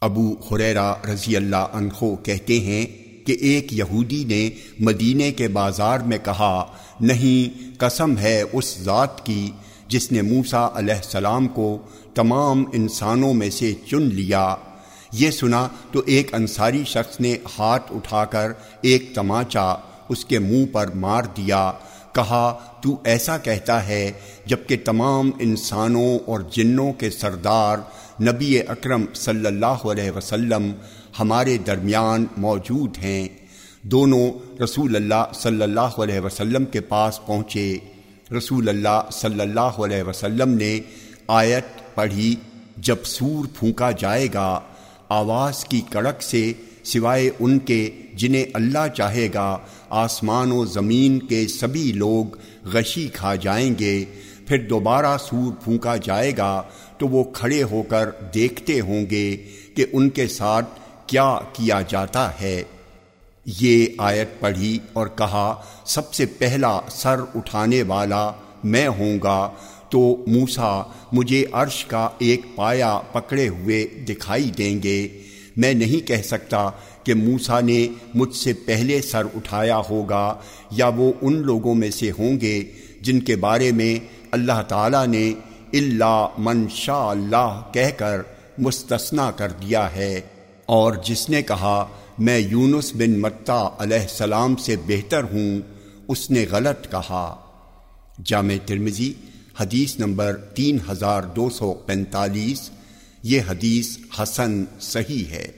ابو حریرا رضی اللہ عنہ کہتے ہیں کہ ایک یہودی نے مدینے کے بازار میں کہا، نہیں، قسم ہے اس ذات کی جس نے موسا علیہ السلام کو تمام انسانوں میں سے چن لیا۔ یہ سنا تو ایک انصاری شخص نے ہاتھ اٹھا کر ایک تماچا اس کے منہ پر مار دیا۔ کہا، تو ایسا کہتا ہے جبکہ تمام انسانوں اور جنوں کے سردار نبی اکرم صلی اللہ علیہ وسلم ہمارے درمیان موجود ہیں۔ دونوں رسول اللہ صلی اللہ علیہ وسلم کے پاس پہنچے۔ رسول اللہ صلی اللہ علیہ وسلم نے آیت پڑھی، جب سور پھونکا جائے گا، آواز کی کڑک سے سوائے ان کے جنہیں اللہ چاہے گا، آسمان و زمین کے سبھی لوگ غشی کھا جائیں گے۔ پھر دوبارہ سور پھونکا جائے گا تو وہ کھڑے ہو کر دیکھتے ہوں گے کہ ان کے ساتھ کیا کیا جاتا ہے۔ یہ آیت پڑھی اور کہا، سب سے پہلا سر اٹھانے والا میں ہوں گا۔ تو موسا مجھے عرش کا ایک پایا پکڑے ہوئے دکھائی دیں گے۔ میں نہیں کہہ سکتا کہ موسا نے مجھ سے پہلے سر اٹھایا ہوگا یا وہ ان لوگوں میں سے ہوں گے جن کے بارے میں اللہ تعالیٰ نے اللہ من شاء اللہ کہہ کر مستثنا کر دیا ہے۔ اور جس نے کہا، میں یونس بن متا علیہ السلام سے بہتر ہوں، اس نے غلط کہا۔ جامع ترمزی حدیث نمبر تین ہزار دو سو پینتالیس، یہ حدیث حسن صحیح ہے۔